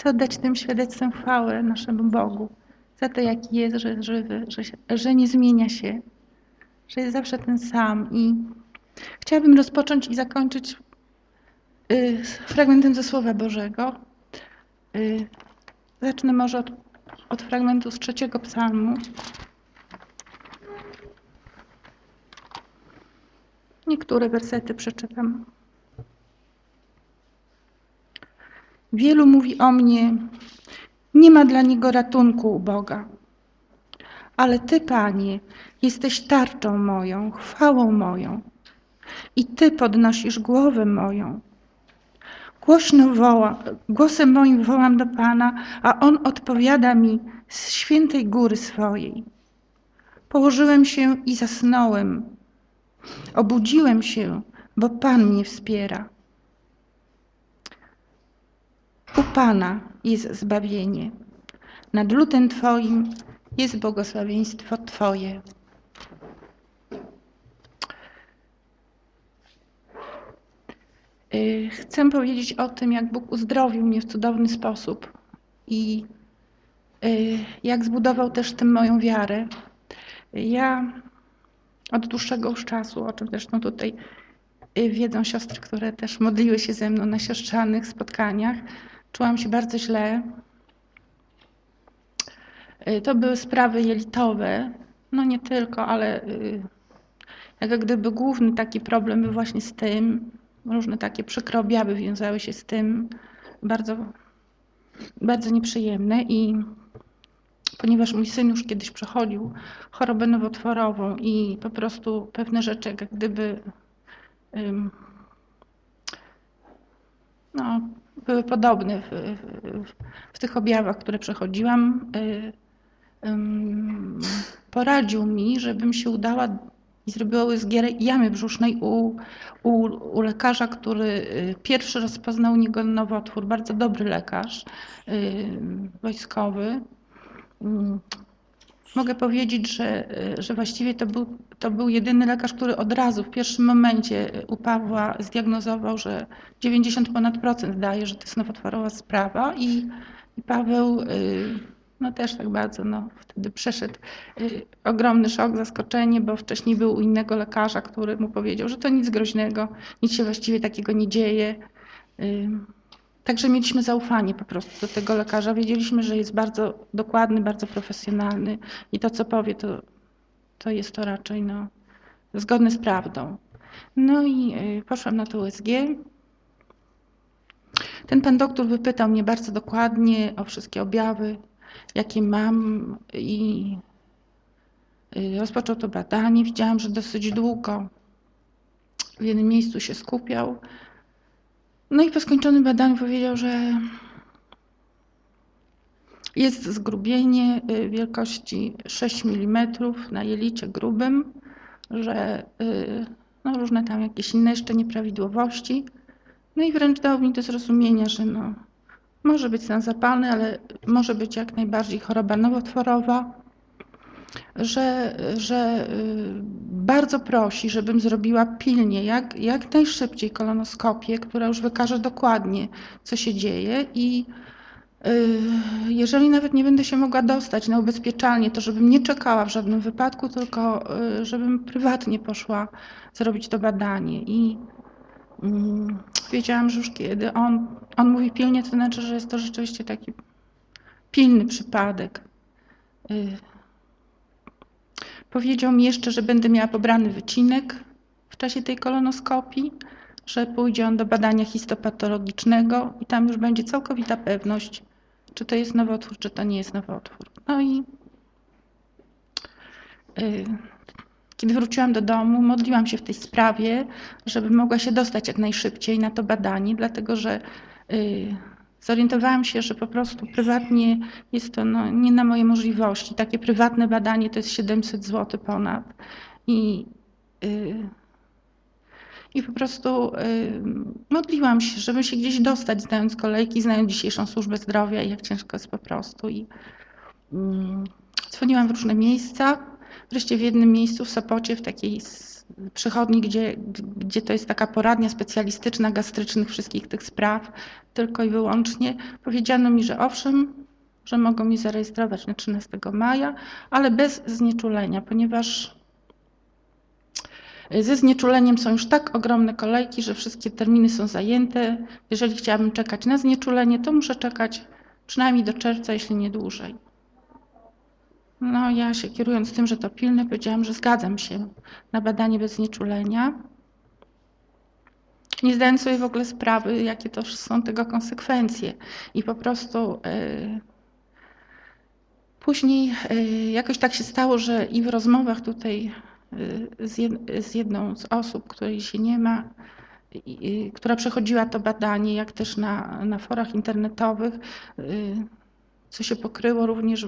Chcę oddać tym świadectwem chwałę naszemu Bogu za to, jaki jest, że jest żywy, że, się, że nie zmienia się, że jest zawsze ten sam. I chciałabym rozpocząć i zakończyć y, fragmentem ze Słowa Bożego. Y, zacznę może od, od fragmentu z trzeciego psalmu. Niektóre wersety przeczytam. Wielu mówi o mnie, nie ma dla niego ratunku u Boga. Ale Ty, Panie, jesteś tarczą moją, chwałą moją. I Ty podnosisz głowę moją. Głośno woła, głosem moim wołam do Pana, a On odpowiada mi z świętej góry swojej. Położyłem się i zasnąłem. Obudziłem się, bo Pan mnie wspiera. U Pana jest zbawienie. Nad ludem Twoim jest błogosławieństwo Twoje. Y, chcę powiedzieć o tym, jak Bóg uzdrowił mnie w cudowny sposób i y, jak zbudował też tym moją wiarę. Ja od dłuższego czasu, o czym zresztą tutaj y, wiedzą siostry, które też modliły się ze mną na siostrzanych spotkaniach, czułam się bardzo źle. To były sprawy jelitowe, no nie tylko, ale jak gdyby główny taki problem był właśnie z tym, różne takie przykre objawy wiązały się z tym, bardzo, bardzo nieprzyjemne i ponieważ mój syn już kiedyś przechodził chorobę nowotworową i po prostu pewne rzeczy jak gdyby no, były podobne w, w, w tych objawach, które przechodziłam, y, poradził mi, żebym się udała i zrobiła USG jamy brzusznej u, u, u, lekarza, który y, pierwszy rozpoznał u niego nowotwór. Bardzo dobry lekarz y, wojskowy. Mogę powiedzieć, że, y, że właściwie to był, to był jedyny lekarz, który od razu w pierwszym momencie u Pawła zdiagnozował, że 90 ponad procent daje, że to jest nowotworowa sprawa i, i Paweł no też tak bardzo, no wtedy przeszedł ogromny szok, zaskoczenie, bo wcześniej był u innego lekarza, który mu powiedział, że to nic groźnego, nic się właściwie takiego nie dzieje. Także mieliśmy zaufanie po prostu do tego lekarza. Wiedzieliśmy, że jest bardzo dokładny, bardzo profesjonalny i to, co powie, to, to jest to raczej no, zgodne z prawdą. No i y, poszłam na to USG. Ten pan doktor wypytał mnie bardzo dokładnie o wszystkie objawy, jakie mam i y, rozpoczął to badanie. Widziałam, że dosyć długo w jednym miejscu się skupiał. No i po skończonym badaniu powiedział, że jest zgrubienie y, wielkości 6 mm na jelicie grubym, że y, no, różne tam jakieś inne jeszcze nieprawidłowości. No i wręcz dał mi do zrozumienia, że no, może być stan zapalny, ale może być jak najbardziej choroba nowotworowa, że, że y, bardzo prosi, żebym zrobiła pilnie, jak, jak najszybciej kolonoskopię, która już wykaże dokładnie, co się dzieje i y, jeżeli nawet nie będę się mogła dostać na ubezpieczalnię, to żebym nie czekała w żadnym wypadku, tylko y, żebym prywatnie poszła zrobić to badanie. I Mm, wiedziałam, że już kiedy on, on mówi pilnie, to znaczy, że jest to rzeczywiście taki pilny przypadek. Powiedział mi jeszcze, że będę miała pobrany wycinek w czasie tej kolonoskopii, że pójdzie on do badania histopatologicznego i tam już będzie całkowita pewność, czy to jest nowotwór, czy to nie jest nowotwór. No i y, kiedy wróciłam do domu, modliłam się w tej sprawie, żeby mogła się dostać jak najszybciej na to badanie, dlatego że y, zorientowałam się, że po prostu prywatnie jest to no, nie na moje możliwości. Takie prywatne badanie to jest 700 zł ponad. I, y, i po prostu y, modliłam się, żeby się gdzieś dostać, znając kolejki, znając dzisiejszą służbę zdrowia i jak ciężko jest po prostu. I, dzwoniłam w różne miejsca, Wreszcie w jednym miejscu w Sopocie, w takiej przychodni, gdzie, gdzie to jest taka poradnia specjalistyczna gastrycznych wszystkich tych spraw, tylko i wyłącznie, powiedziano mi, że owszem, że mogą mi zarejestrować na 13 maja, ale bez znieczulenia, ponieważ ze znieczuleniem są już tak ogromne kolejki, że wszystkie terminy są zajęte. Jeżeli chciałabym czekać na znieczulenie, to muszę czekać przynajmniej do czerwca, jeśli nie dłużej. No ja się kierując tym, że to pilne, powiedziałam, że zgadzam się na badanie bez znieczulenia. Nie zdając sobie w ogóle sprawy, jakie to są tego konsekwencje. I po prostu yy, później yy, jakoś tak się stało, że i w rozmowach tutaj yy, z, jed, z, jedną z osób, której się nie ma, która przechodziła to badanie, jak też na, na forach internetowych, co się pokryło również,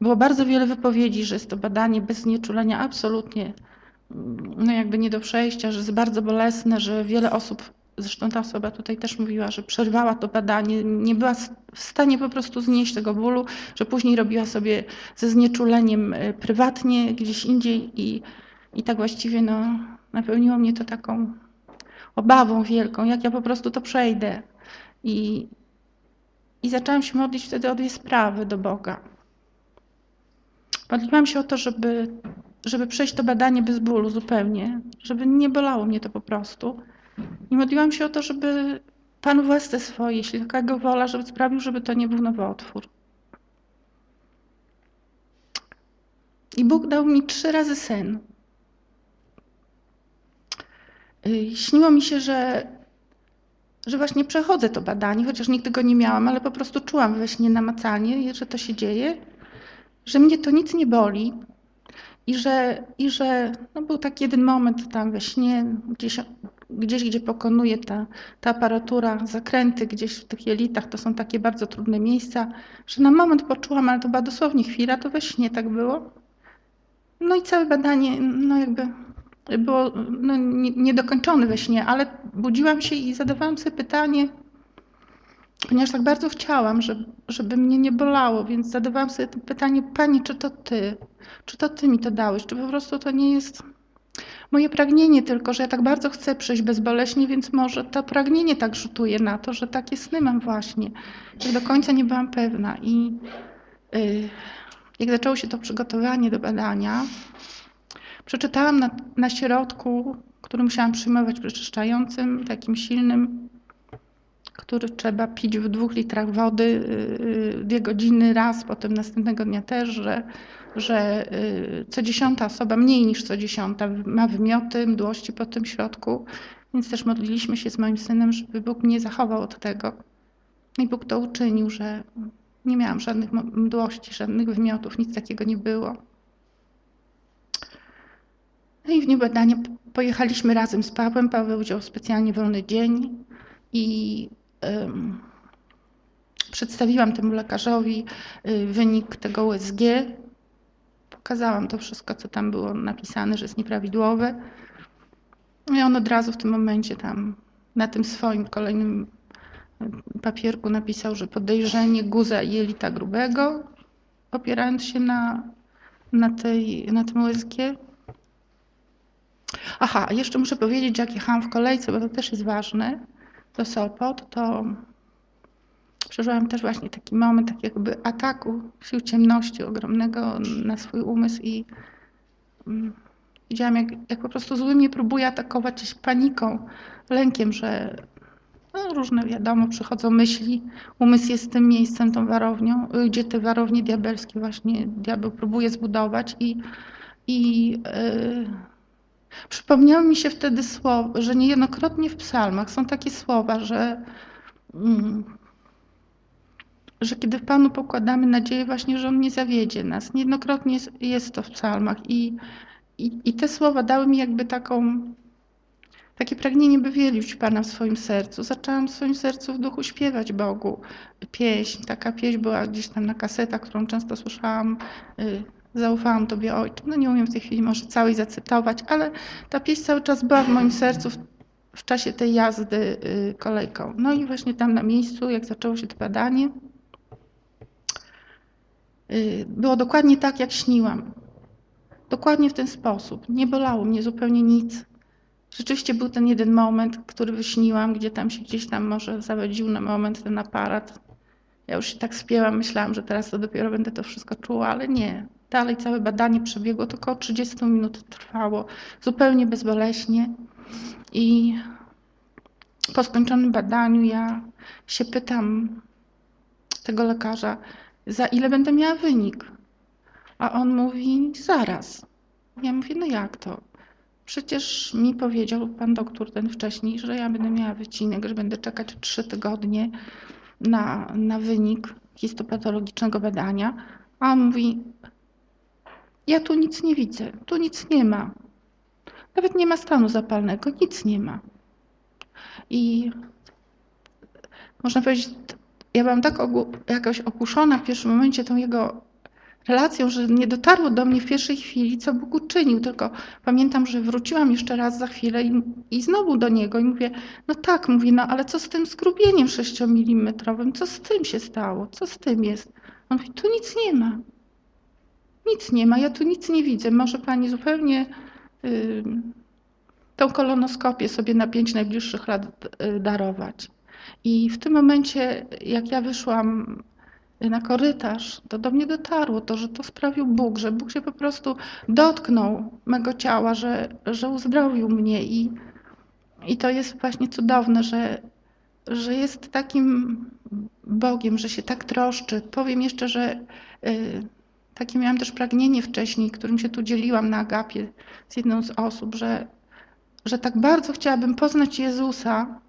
było bardzo wiele wypowiedzi, że jest to badanie bez znieczulenia absolutnie no jakby nie do przejścia, że jest bardzo bolesne, że wiele osób, zresztą ta osoba tutaj też mówiła, że przerwała to badanie, nie była w stanie po prostu znieść tego bólu, że później robiła sobie ze znieczuleniem e, prywatnie gdzieś indziej i, i tak właściwie no, napełniło mnie to taką obawą wielką, jak ja po prostu to przejdę. I, i zaczęłam się modlić wtedy o dwie sprawy do Boga. Modliłam się o to, żeby, żeby przejść to badanie bez bólu zupełnie, żeby nie bolało mnie to po prostu. I modliłam się o to, żeby Pan w łasce swojej, jeśli taka Jego wola, żeby sprawił, żeby to nie był nowotwór. I Bóg dał mi trzy razy sen. Y, śniło mi się, że że właśnie przechodzę to badanie, chociaż nigdy go nie miałam, ale po prostu czułam we śnie namacalnie, że to się dzieje, że mnie to nic nie boli i że, i że no był taki jeden moment tam we śnie, gdzieś, gdzieś gdzie pokonuje ta, ta aparatura, zakręty gdzieś w tych jelitach, to są takie bardzo trudne miejsca, że na moment poczułam, ale to była dosłownie chwila, to we śnie tak było. No i całe badanie, no jakby było no, niedokończone we śnie, ale budziłam się i zadawałam sobie pytanie, ponieważ tak bardzo chciałam, żeby, żeby mnie nie bolało, więc zadawałam sobie to pytanie, Pani, czy to Ty? Czy to Ty mi to dałeś? Czy po prostu to nie jest moje pragnienie tylko, że ja tak bardzo chcę przejść bezboleśnie, więc może to pragnienie tak rzutuje na to, że takie sny mam właśnie. I do końca nie byłam pewna. I yy, jak zaczęło się to przygotowanie do badania, Przeczytałam na, na środku, który musiałam przyjmować przeczyszczającym, takim silnym, który trzeba pić w dwóch litrach wody y, y, dwie godziny raz, potem następnego dnia też, że, że y, co dziesiąta osoba, mniej niż co dziesiąta, ma wymioty, mdłości po tym środku. Więc też modliliśmy się z moim synem, żeby Bóg mnie zachował od tego. I Bóg to uczynił, że nie miałam żadnych mdłości, żadnych wymiotów, nic takiego nie było. No i w dniu badania pojechaliśmy razem z Pawłem. Paweł wziął specjalnie wolny dzień i um, przedstawiłam temu lekarzowi y, wynik tego USG. Pokazałam to wszystko, co tam było napisane, że jest nieprawidłowe. I on od razu w tym momencie tam na tym swoim kolejnym y, papierku napisał, że podejrzenie guza jelita grubego, opierając się na, na, tej, na tym USG. Aha, jeszcze muszę powiedzieć, że jak jechałam w kolejce, bo to też jest ważne, do Sopot, to przeżyłam też właśnie taki moment tak jakby ataku sił ciemności ogromnego na swój umysł i um, widziałam jak, jak po prostu zły mnie próbuje atakować paniką, lękiem, że no, różne wiadomo, przychodzą myśli, umysł jest tym miejscem, tą warownią, gdzie te warownie diabelskie właśnie diabeł próbuje zbudować i, i yy, Przypomniało mi się wtedy słowo, że niejednokrotnie w psalmach są takie słowa, że, mm, że kiedy w Panu pokładamy nadzieję właśnie, że On nie zawiedzie nas. Niejednokrotnie jest, jest to w psalmach i, i, i te słowa dały mi jakby taką, takie pragnienie, by wielić Pana w swoim sercu. Zaczęłam w swoim sercu w duchu śpiewać Bogu pieśń. Taka pieśń była gdzieś tam na kasetach, którą często słyszałam y, zaufałam Tobie Ojcze. No nie umiem w tej chwili może całej zacytować, ale ta pieśń cały czas była w moim sercu w, w czasie tej jazdy y, kolejką. No i właśnie tam na miejscu, jak zaczęło się to badanie, y, było dokładnie tak, jak śniłam. Dokładnie w ten sposób. Nie bolało mnie zupełnie nic. Rzeczywiście był ten jeden moment, który wyśniłam, gdzie tam się gdzieś tam może zawodził na moment ten aparat. Ja już się tak spięłam, myślałam, że teraz to dopiero będę to wszystko czuła, ale nie. Dalej całe badanie przebiegło, około 30 minut trwało, zupełnie bezboleśnie. I po skończonym badaniu ja się pytam tego lekarza, za ile będę miała wynik? A on mówi, zaraz. Ja mówię, no jak to? Przecież mi powiedział pan doktor ten wcześniej, że ja będę miała wycinek, że będę czekać trzy tygodnie na, na wynik histopatologicznego badania. A on mówi, ja tu nic nie widzę, tu nic nie ma. Nawet nie ma stanu zapalnego, nic nie ma. I można powiedzieć, ja byłam tak jakoś okuszona w pierwszym momencie tą jego relacją, że nie dotarło do mnie w pierwszej chwili, co Bóg uczynił, tylko pamiętam, że wróciłam jeszcze raz za chwilę i, i znowu do niego i mówię, no tak, mówię, no ale co z tym skrubieniem 6 mm, co z tym się stało, co z tym jest? On mówi, tu nic nie ma, nic nie ma, ja tu nic nie widzę, może pani zupełnie y, tą kolonoskopię sobie na pięć najbliższych lat y, darować. I w tym momencie, jak ja wyszłam na korytarz, to do mnie dotarło to, że to sprawił Bóg, że Bóg się po prostu dotknął mego ciała, że, że uzdrowił mnie i, i to jest właśnie cudowne, że, że jest takim Bogiem, że się tak troszczy. Powiem jeszcze, że y, takie miałam też pragnienie wcześniej, którym się tu dzieliłam na agapie z jedną z osób, że, że tak bardzo chciałabym poznać Jezusa,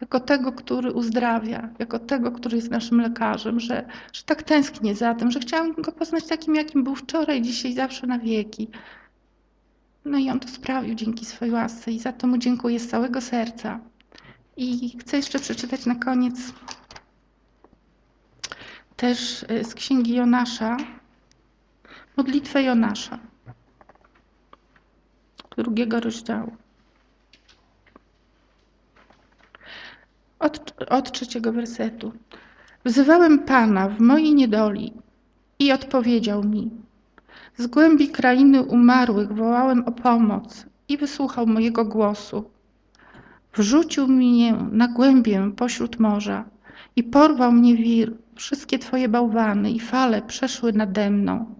jako tego, który uzdrawia, jako tego, który jest naszym lekarzem, że, że tak tęsknię za tym, że chciałam go poznać takim, jakim był wczoraj, dzisiaj, zawsze na wieki. No i on to sprawił dzięki swojej łasce i za to mu dziękuję z całego serca. I chcę jeszcze przeczytać na koniec też y, z księgi Jonasza, modlitwę Jonasza, drugiego rozdziału. Od, od trzeciego wersetu. Wzywałem Pana w mojej niedoli i odpowiedział mi. Z głębi krainy umarłych wołałem o pomoc i wysłuchał mojego głosu. Wrzucił mnie na głębię pośród morza i porwał mnie wir. Wszystkie Twoje bałwany i fale przeszły nade mną.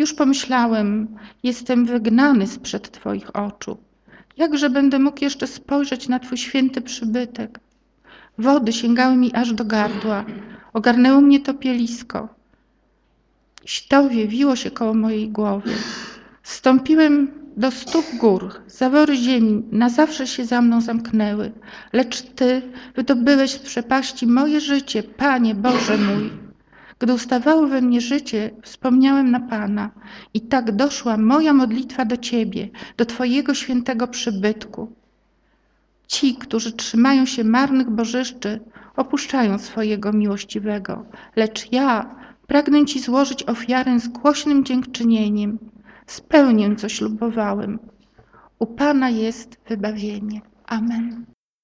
Już pomyślałem, jestem wygnany sprzed Twoich oczu. Jakże będę mógł jeszcze spojrzeć na Twój święty przybytek? Wody sięgały mi aż do gardła. Ogarnęło mnie topielisko. Ściowie wiło się koło mojej głowy. Stąpiłem do stóp gór, zawory ziemi na zawsze się za mną zamknęły. Lecz Ty wydobyłeś z przepaści moje życie, Panie Boże mój. Gdy ustawało we mnie życie, wspomniałem na Pana i tak doszła moja modlitwa do Ciebie, do Twojego świętego przybytku. Ci, którzy trzymają się marnych bożyszczy, opuszczają swojego miłościwego, lecz ja pragnę Ci złożyć ofiarę z głośnym dziękczynieniem. Spełnię, co ślubowałem. U Pana jest wybawienie. Amen.